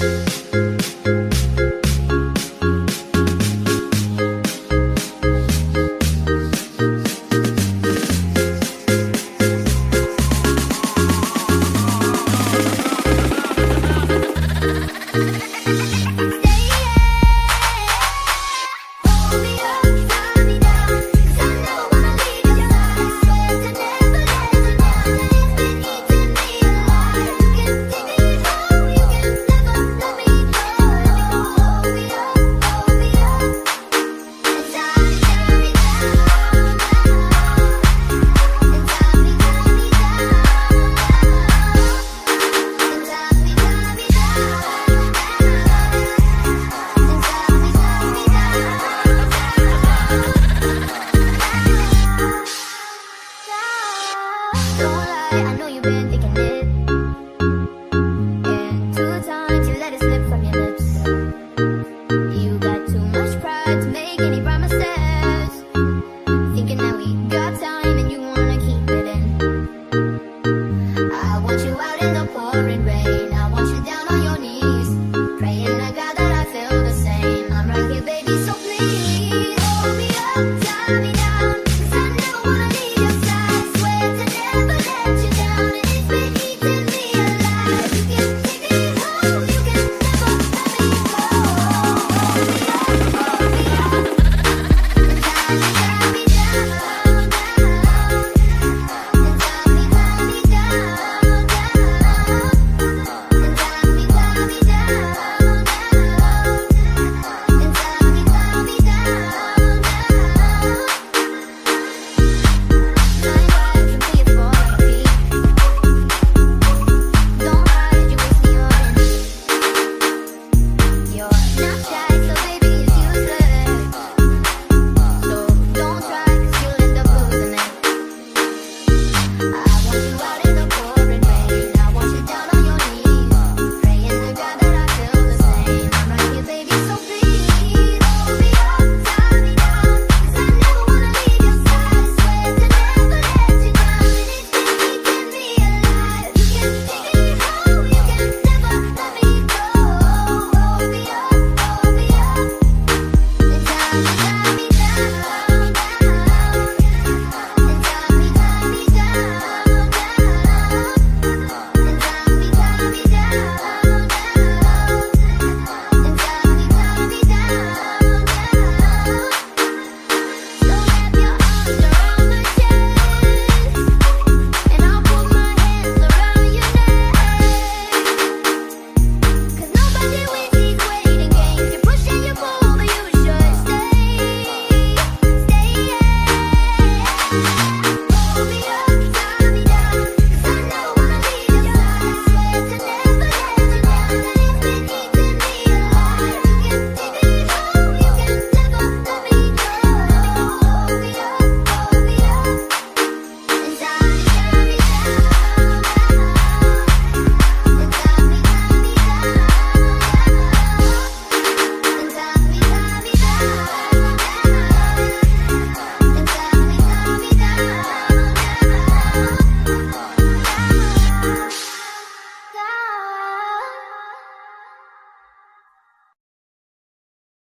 Bye. don't lie, I know you've been thinking it.